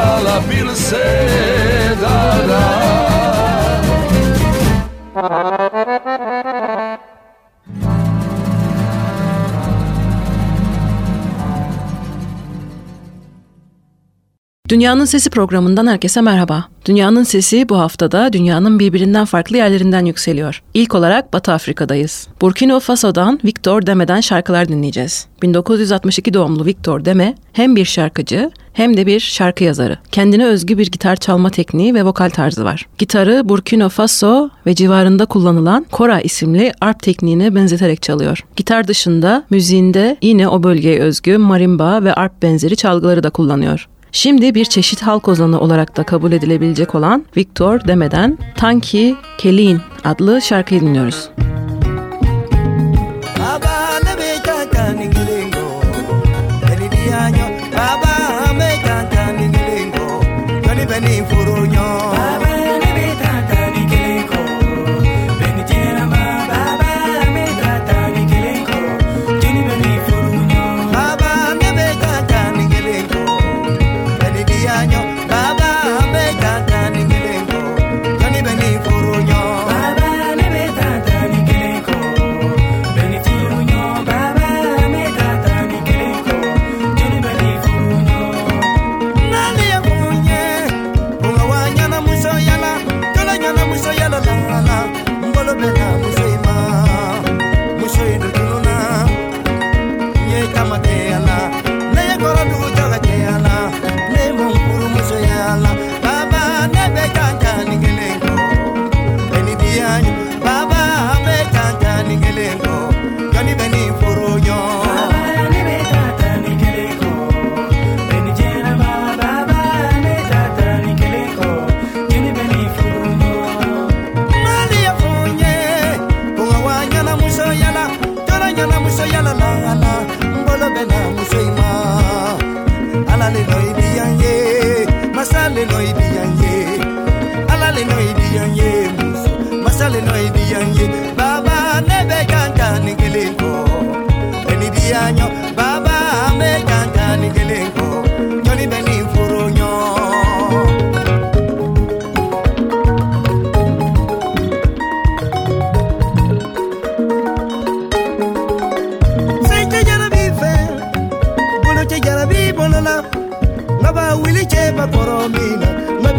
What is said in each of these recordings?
poljubiti dala, bil se dala Dünyanın Sesi programından herkese merhaba. Dünyanın Sesi bu haftada dünyanın birbirinden farklı yerlerinden yükseliyor. İlk olarak Batı Afrika'dayız. Burkina Faso'dan Victor Deme'den şarkılar dinleyeceğiz. 1962 doğumlu Victor Deme hem bir şarkıcı hem de bir şarkı yazarı. Kendine özgü bir gitar çalma tekniği ve vokal tarzı var. Gitarı Burkina Faso ve civarında kullanılan kora isimli arp tekniğine benzeterek çalıyor. Gitar dışında müziğinde yine o bölgeye özgü marimba ve arp benzeri çalgıları da kullanıyor. Şimdi bir çeşit halk ozanı olarak da kabul edilebilecek olan Victor Deme'den Tanki Kelin adlı şarkıyı dinliyoruz. Victor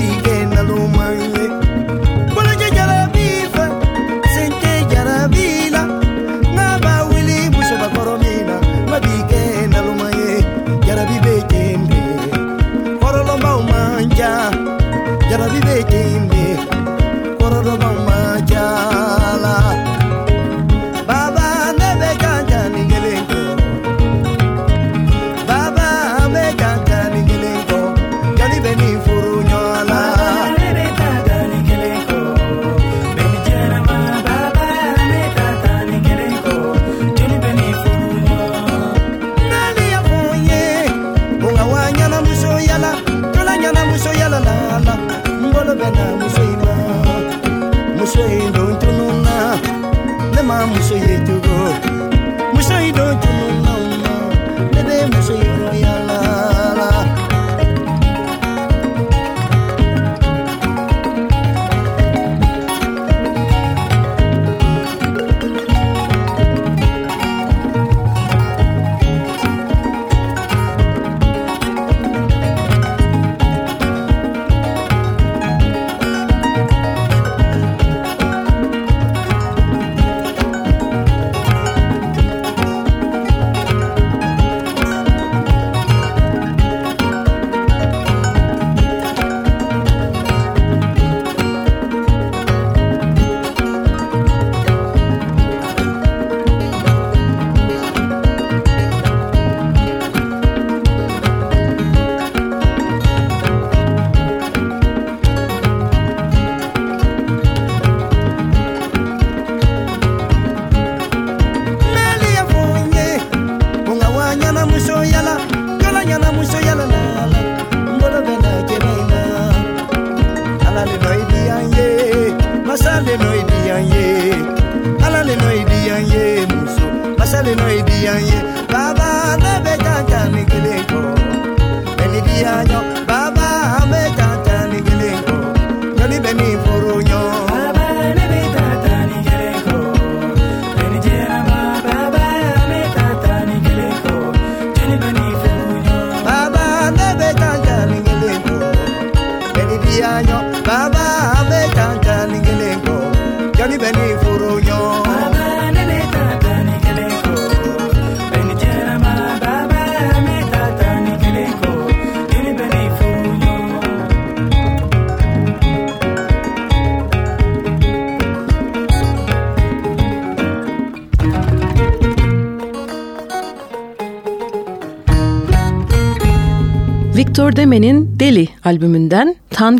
Yeah.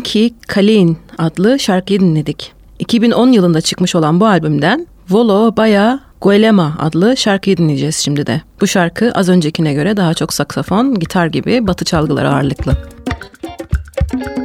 Tanki Kalin adlı şarkıyı dinledik. 2010 yılında çıkmış olan bu albümden Volo Baya Guelema adlı şarkıyı dinleyeceğiz şimdi de. Bu şarkı az öncekine göre daha çok saksafon, gitar gibi batı çalgıları ağırlıklı. Bir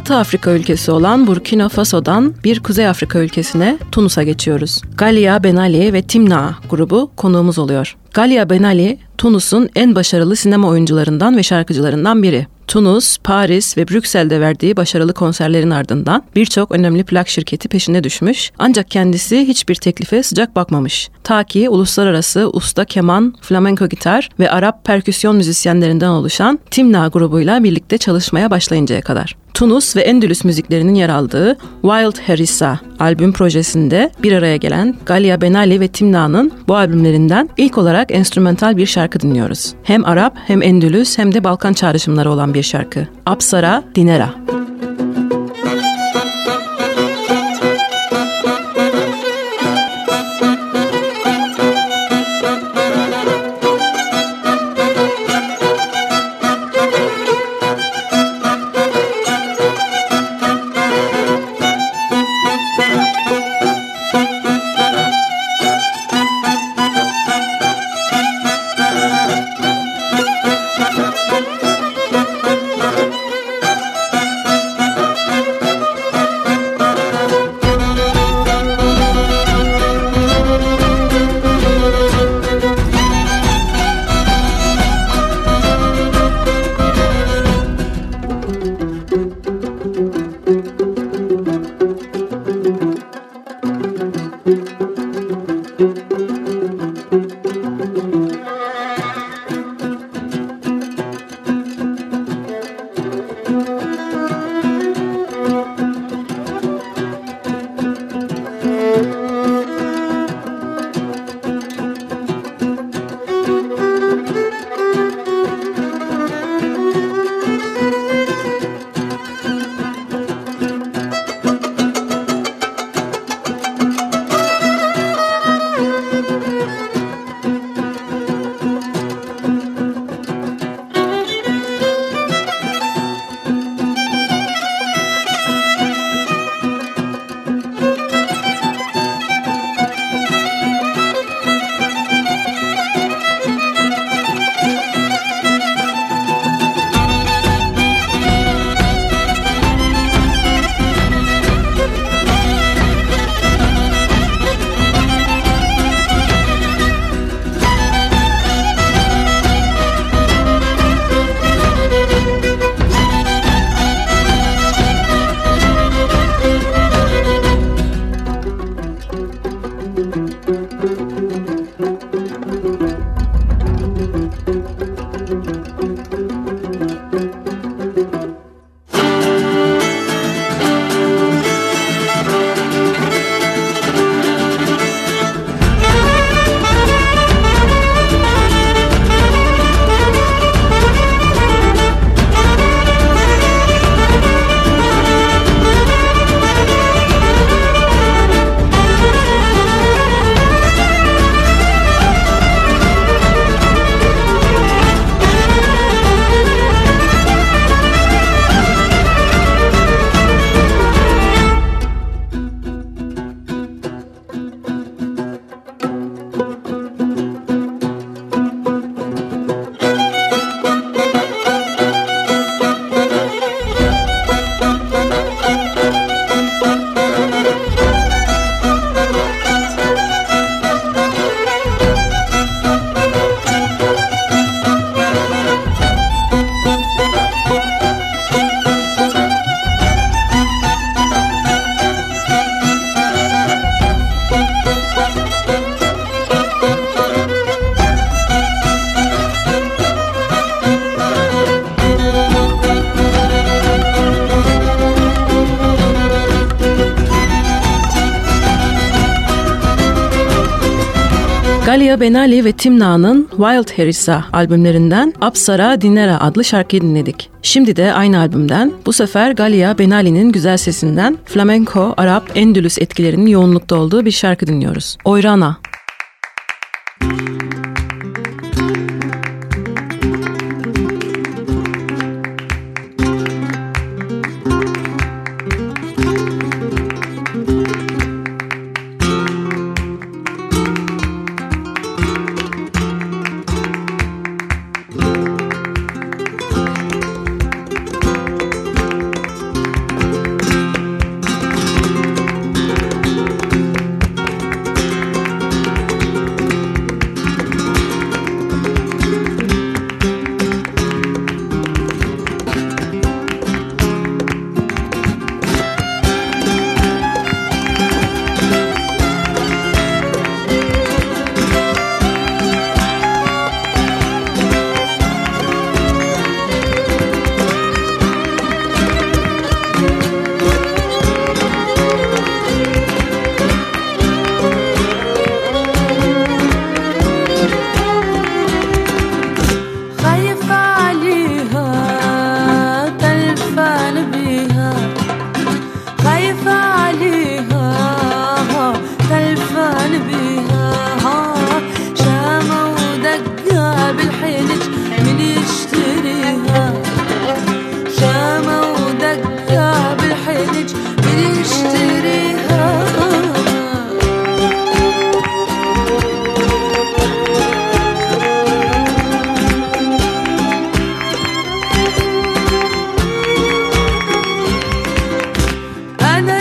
Batı Afrika ülkesi olan Burkina Faso'dan bir Kuzey Afrika ülkesine Tunus'a geçiyoruz. Galia Benali ve Timna grubu konuğumuz oluyor. Galia Benali, Tunus'un en başarılı sinema oyuncularından ve şarkıcılarından biri. Tunus, Paris ve Brüksel'de verdiği başarılı konserlerin ardından birçok önemli plak şirketi peşine düşmüş ancak kendisi hiçbir teklife sıcak bakmamış. Ta ki uluslararası usta keman, flamenco gitar ve Arap perküsyon müzisyenlerinden oluşan Timna grubuyla birlikte çalışmaya başlayıncaya kadar. Tunus ve Endülüs müziklerinin yer aldığı Wild Harissa albüm projesinde bir araya gelen Galia Benali ve Timna'nın bu albümlerinden ilk olarak enstrümantal bir şarkı dinliyoruz. Hem Arap hem Endülüs hem de Balkan çağrışımları olan bir şarkı. Apsara Dinera. Benali ve Timna'nın Wild Harissa albümlerinden Apsara Dinera adlı şarkıyı dinledik. Şimdi de aynı albümden bu sefer Galia Benali'nin güzel sesinden flamenco, Arap, Endülüs etkilerinin yoğunlukta olduğu bir şarkı dinliyoruz. Oyrana.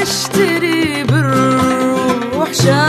اشتري بالروح شاي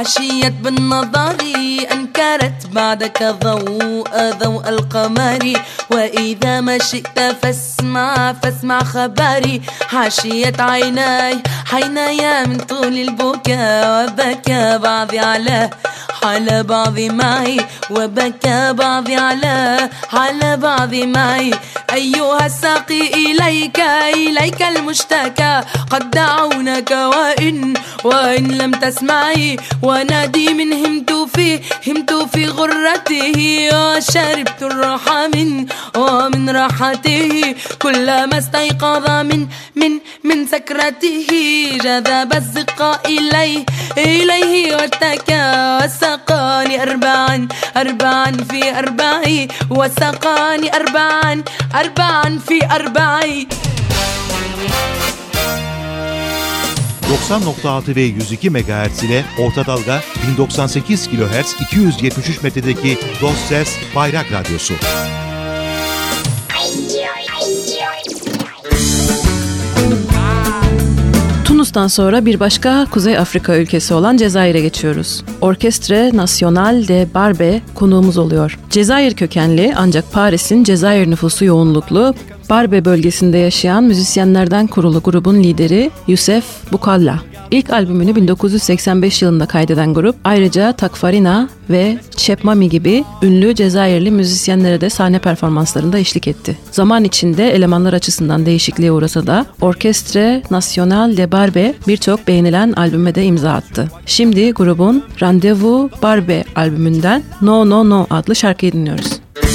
عشيت بالنظر أنكرت بعدك ضوء ضوء القمر. وإذا ما شئت فاسمع فاسمع خبري. عشيت عيناي عيناي من طول البكاء. وبكى بعضي على على بعض معي. وبكى بعضي على على بعض معي. أيها الساقي إليك إليك المشتكى. قد دعونك وإن وإن لم تسمعي. ونادي من همت في همت في غرته. وشربت الراحة من ومن راحته. كلما استيقظ من من من سكرته جذب الزق إليه إليه واشتكى وسقاني أربعا أربعا في أربع. وسقاني أربعا أربعا في أربع 90.6 ve 102 MHz ile Orta Dalga 1098 kHz 273 metredeki Dost Ses Bayrak Radyosu. Tunus'tan sonra bir başka Kuzey Afrika ülkesi olan Cezayir'e geçiyoruz. Orkestre National de Barbe konuğumuz oluyor. Cezayir kökenli ancak Paris'in Cezayir nüfusu yoğunluklu Barbe bölgesinde yaşayan müzisyenlerden kurulu grubun lideri Yusef Bukalla. İlk albümünü 1985 yılında kaydeden grup ayrıca Takfarina ve Chepmami gibi ünlü Cezayirli müzisyenlere de sahne performanslarında eşlik etti. Zaman içinde elemanlar açısından değişikliğe uğrasa da Orkestre National de Barbe birçok beğenilen albüme de imza attı. Şimdi grubun Randevu Barbe albümünden No No No adlı şarkıyı dinliyoruz. Va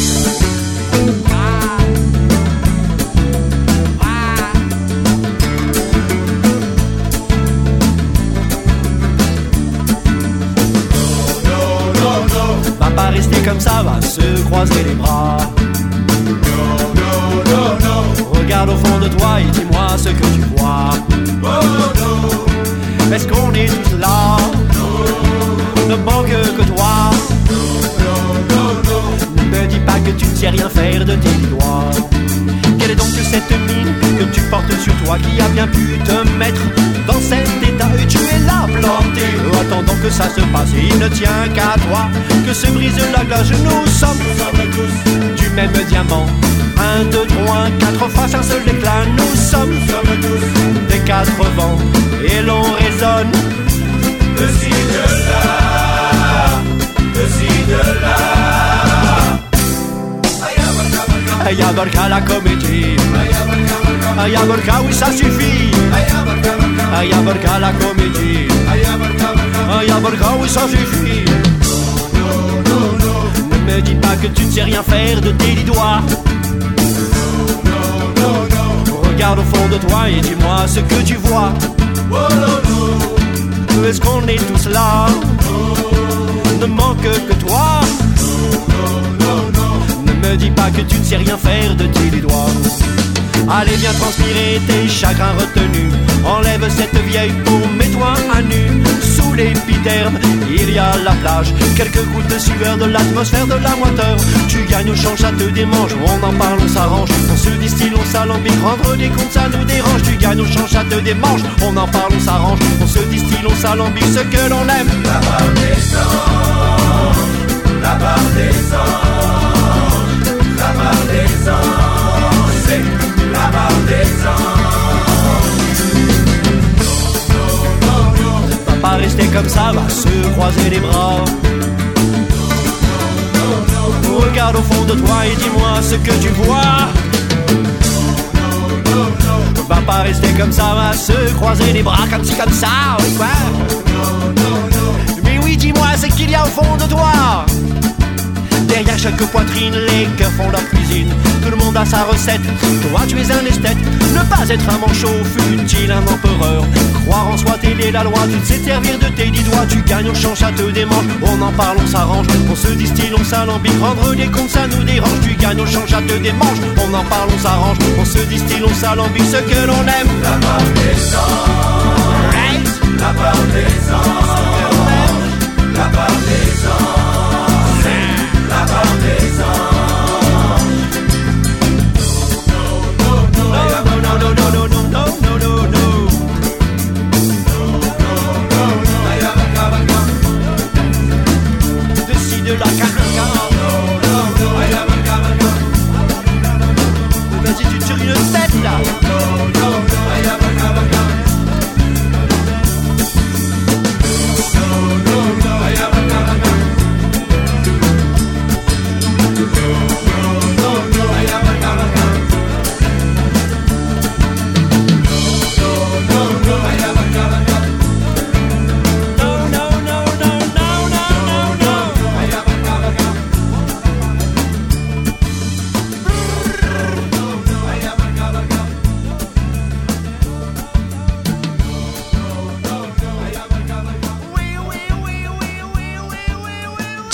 ça, va se croiser les bras. Regarde au fond de toi et dis-moi ce que tu vois. Est-ce qu'on est tous là? Ne manque que toi. Ne dis pas que tu rien faire de tes doigts. Quelle est donc cette mine que tu portes sur toi qui a bien pu te mettre dans cet état et tu es là planté Attendant que ça se passe il ne tient qu'à toi que se brise la glace. Nous sommes, tous du même diamant. Un, deux, trois, quatre faces, un seul éclat. Nous sommes, tous des quatre vents et l'on résonne de ci là, de ci de là. Oui ça suffit. Ayabarka la comédie. Ayabarka oui ça suffit. Ne me dis pas que tu ne sais rien faire de tes dix doigts. Regarde au fond de toi et dis-moi ce que tu vois. Est-ce qu'on est tous là? Ne manque que toi. Me dis pas que tu ne sais rien faire de tes doigts. Allez, viens transpirer tes chagrins retenus. Enlève cette vieille peau, mets-toi à nu. Sous l'épiderme, il y a la plage. Quelques gouttes de sueur de l'atmosphère de la moiteur. Tu gagnes au change, ça te démange. On en parle, on s'arrange. On se distille, on s'alambique. Rendre des comptes, ça nous dérange. Tu gagnes au change, ça te démange. On en parle, on s'arrange. On se distille, on s'alambique. Ce que l'on aime. La barre des anges, la barre des ça, va se croiser les bras. Regarde au fond de toi et dis-moi ce que tu vois. Va pas rester comme ça, va se croiser les bras comme ci, comme ça, oui, quoi. Mais oui, dis-moi ce qu'il y a au fond de toi. Derrière chaque poitrine, les cœurs font leur cuisine. Tout le monde a sa recette. Toi, tu es un esthète. Ne pas être un manchot, fut-il un empereur. Croire en soi, t'aider la loi. Tu sais servir de tes dix doigts. Tu gagnes au champ, ça te démange. On en parle, on s'arrange. On se distille, on s'alambique. Rendre des comptes, ça nous dérange. Tu gagnes au champ, ça te démange. On en parle, on s'arrange. On se distille, on s'alambique. Ce que l'on aime. La barre des anges. La barre des anges. La barre des anges.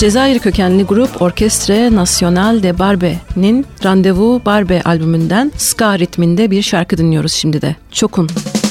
Cezayir kökenli grup Orkestre Nacional de Barbe'nin Randevu Barbe albümünden ska ritminde bir şarkı dinliyoruz şimdi de. Çokun. لو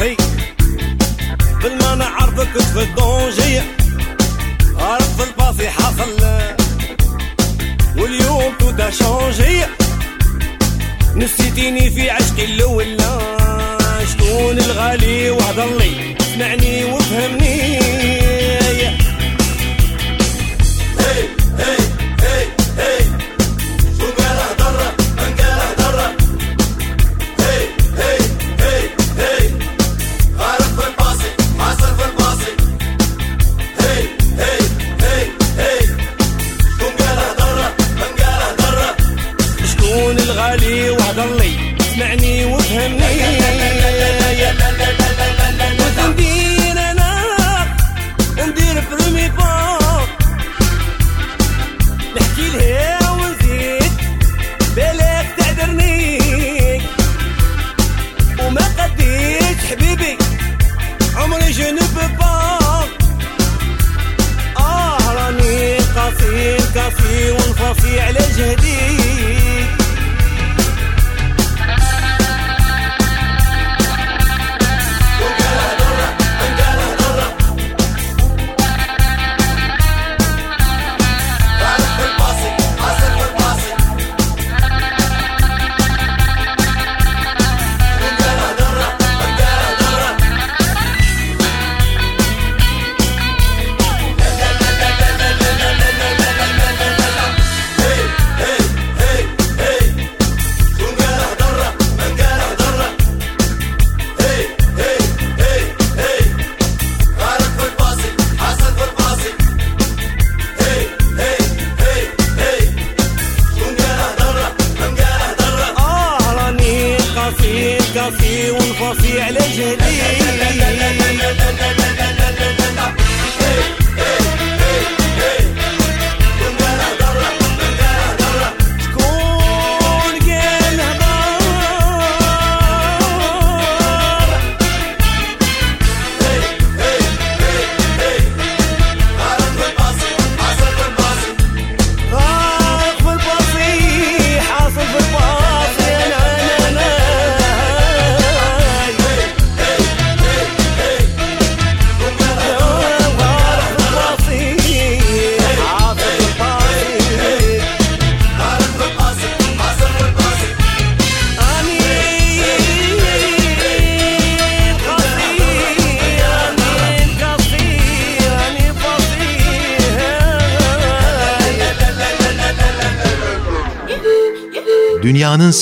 راسي بالما نعرفك في الدونجي عرض في الباسي حصل واليوم تودا شونجي. نسيتيني في عشقي الأول شكون الغالي وعد الله اسمعني وفهمني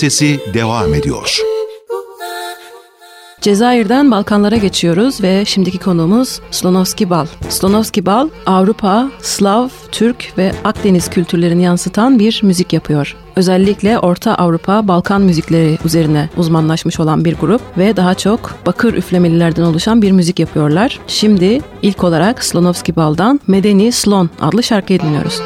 Sesi devam ediyor. Cezayir'den Balkanlara geçiyoruz ve şimdiki konuğumuz Slonovski Bal. Slonovski Bal, Avrupa, Slav, Türk ve Akdeniz kültürlerini yansıtan bir müzik yapıyor. Özellikle Orta Avrupa, Balkan müzikleri üzerine uzmanlaşmış olan bir grup ve daha çok bakır üflemelilerden oluşan bir müzik yapıyorlar. Şimdi ilk olarak Slonovski Bal'dan Medeni Slon adlı şarkıyı dinliyoruz.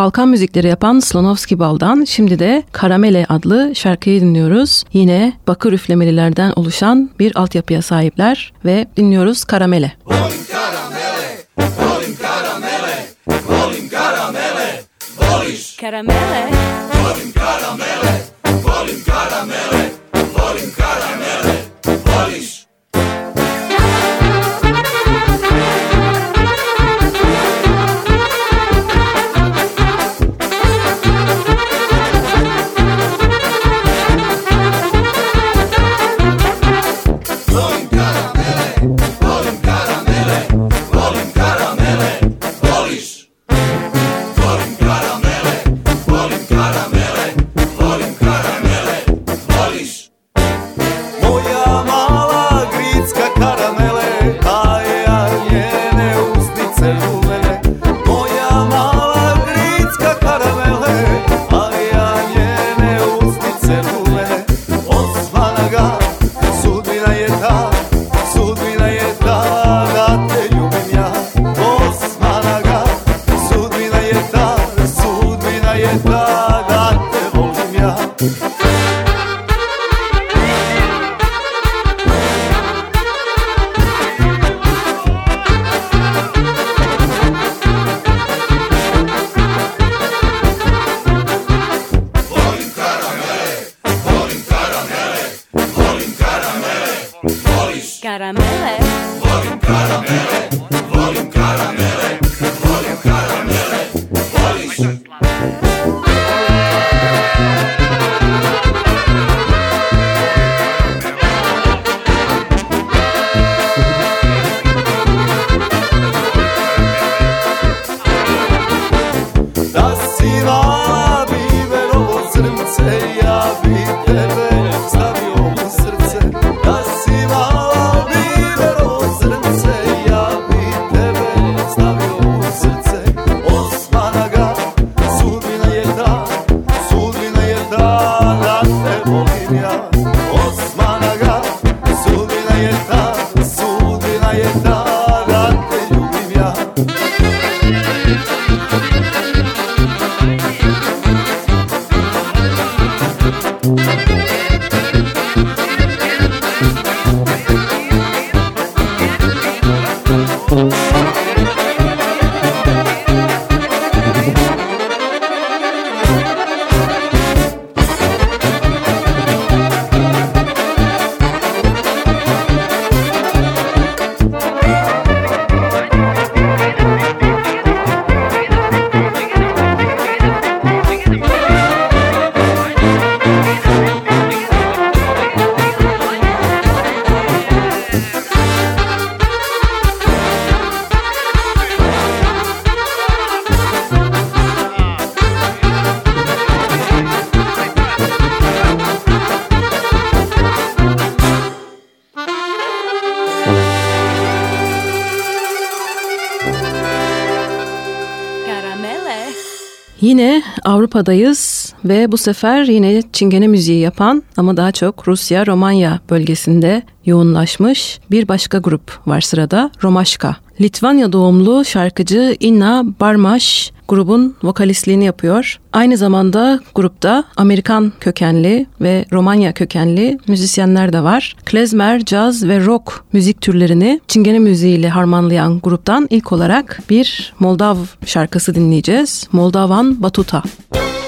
Balkan müzikleri yapan Slonovski Bal'dan şimdi de Karamele adlı şarkıyı dinliyoruz. Yine bakır üflemelilerden oluşan bir altyapıya sahipler ve dinliyoruz Karamele. Karamele. Moja Karamele. Da Yine Avrupa'dayız ve bu sefer yine Çingene müziği yapan ama daha çok Rusya, Romanya bölgesinde yoğunlaşmış bir başka grup var sırada Romaşka. Litvanya doğumlu şarkıcı Inna Barmaş grubun vokalistliğini yapıyor. Aynı zamanda grupta Amerikan kökenli ve Romanya kökenli müzisyenler de var. Klezmer, caz ve rock müzik türlerini Çingene müziğiyle harmanlayan gruptan ilk olarak bir Moldav şarkısı dinleyeceğiz. Moldavan Batuta. Osmana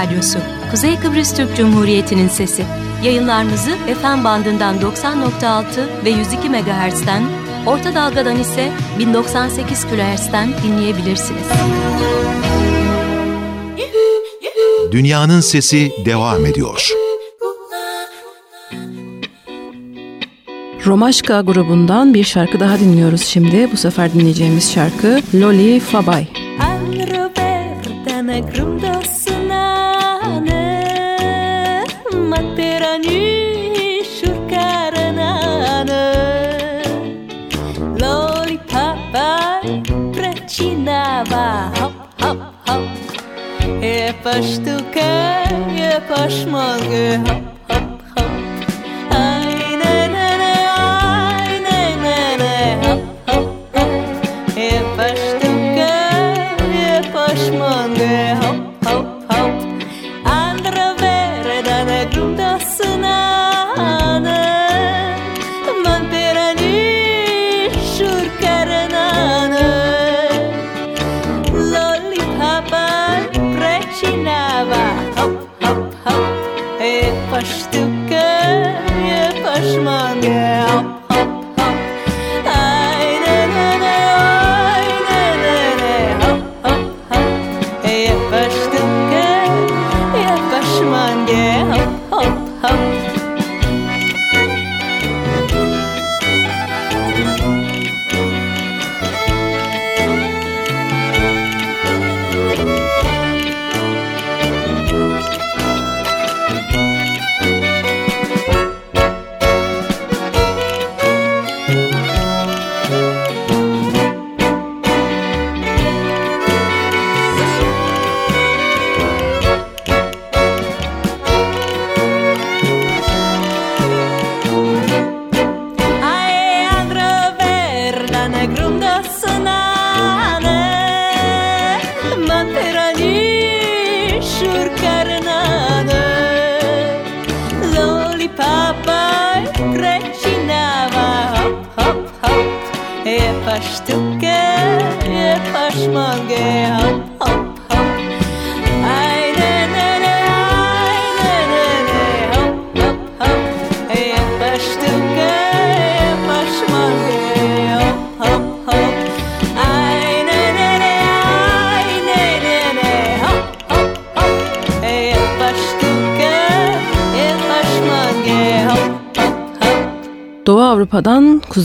Radyosu, Kuzey Kıbrıs Türk Cumhuriyeti'nin sesi. Yayınlarımızı FM bandından 90.6 ve 102 MHz'den, orta dalgadan ise 1098 kHz'den dinleyebilirsiniz. Dünyanın Sesi devam ediyor. Romaşka grubundan bir şarkı daha dinliyoruz şimdi. Bu sefer dinleyeceğimiz şarkı Loli Fabay. Štuka, epa acaba Hop, hop, hop. Je paš Hop,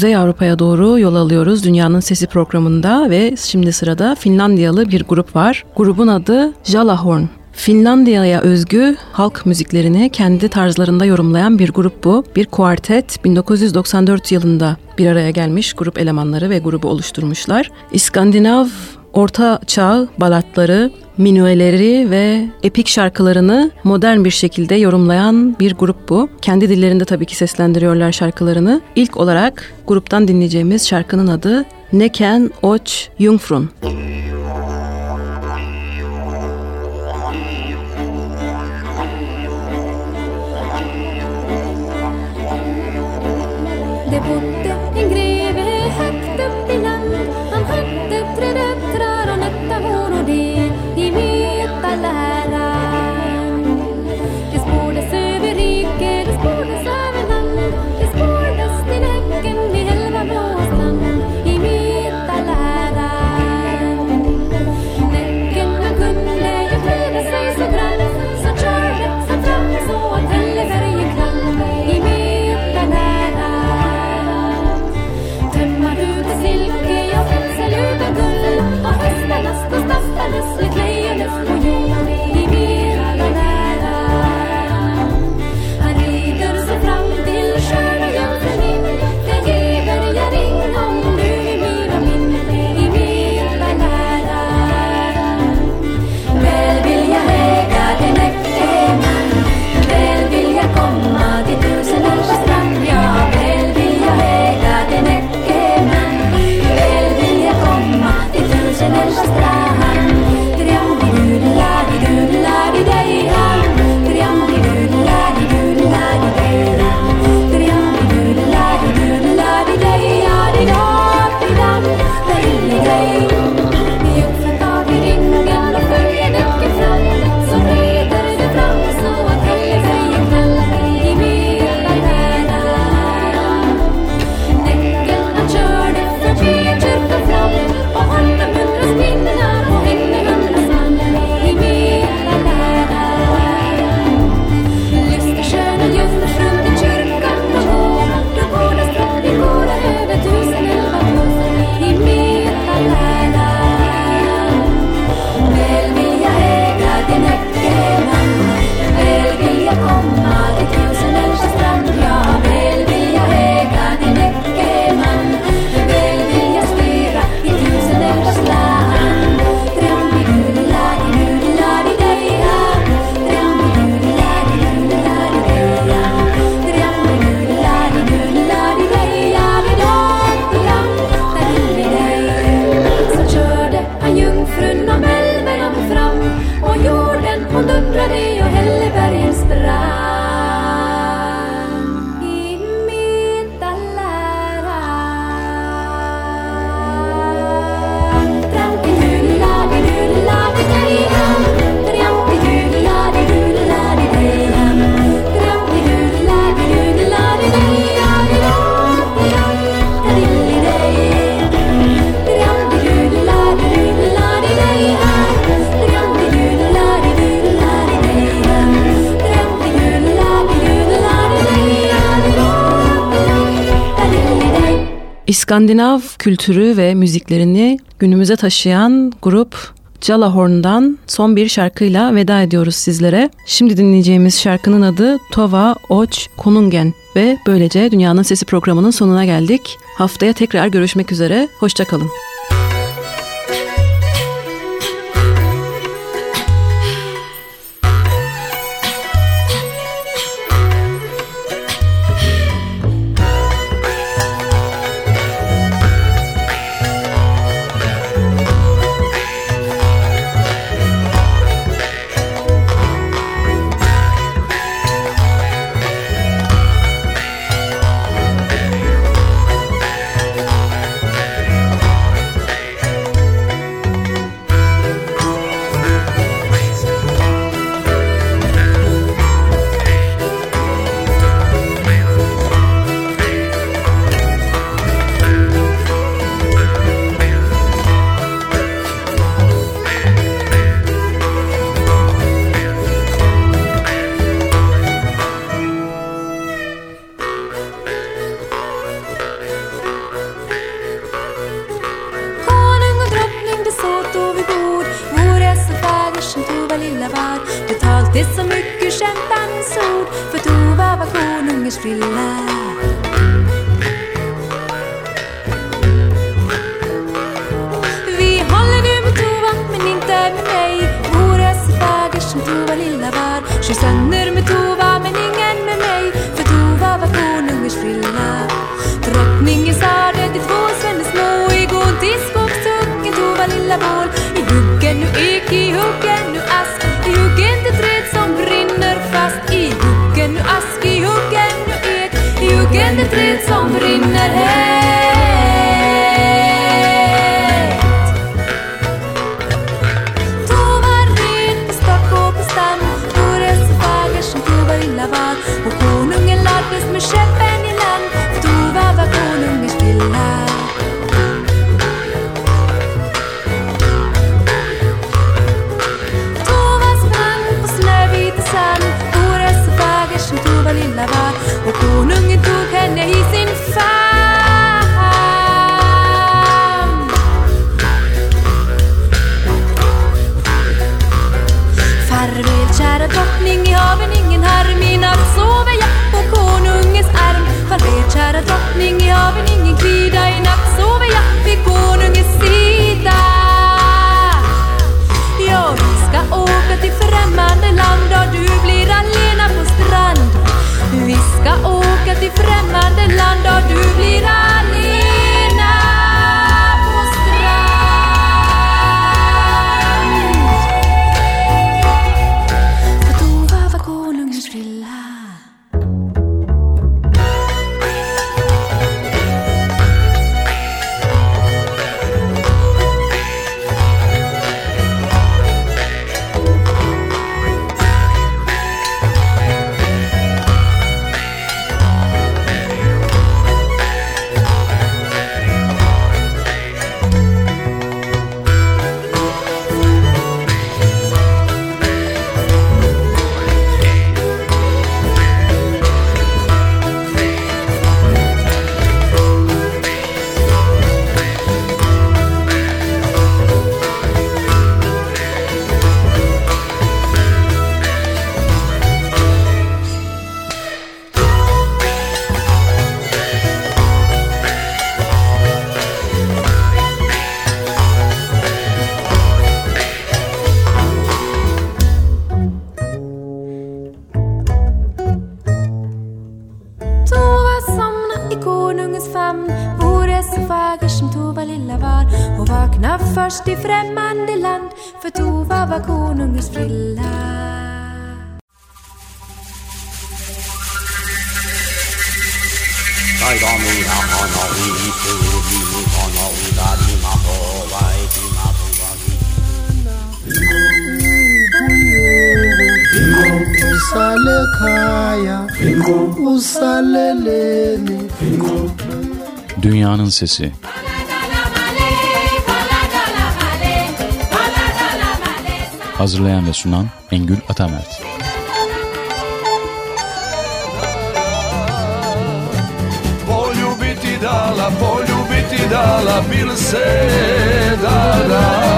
Kuzey Avrupa'ya doğru yol alıyoruz Dünyanın Sesi programında ve şimdi sırada Finlandiyalı bir grup var. Grubun adı Jalahorn. Finlandiya'ya özgü halk müziklerini kendi tarzlarında yorumlayan bir grup bu. Bir kuartet 1994 yılında bir araya gelmiş grup elemanları ve grubu oluşturmuşlar. İskandinav Orta Çağ balatları, minueleri ve epik şarkılarını modern bir şekilde yorumlayan bir grup bu. Kendi dillerinde tabii ki seslendiriyorlar şarkılarını. İlk olarak gruptan dinleyeceğimiz şarkının adı Neken Och Jungfrun. Det İskandinav kültürü ve müziklerini günümüze taşıyan grup Jalahorn'dan son bir şarkıyla veda ediyoruz sizlere. Şimdi dinleyeceğimiz şarkının adı Tova Oç Konungen ve böylece Dünyanın Sesi programının sonuna geldik. Haftaya tekrar görüşmek üzere, hoşçakalın. Allah'ın sesi. Hazırlayan ve sunan Engül Atamert. Poljubiti dala, poljubiti dala, bil se dala.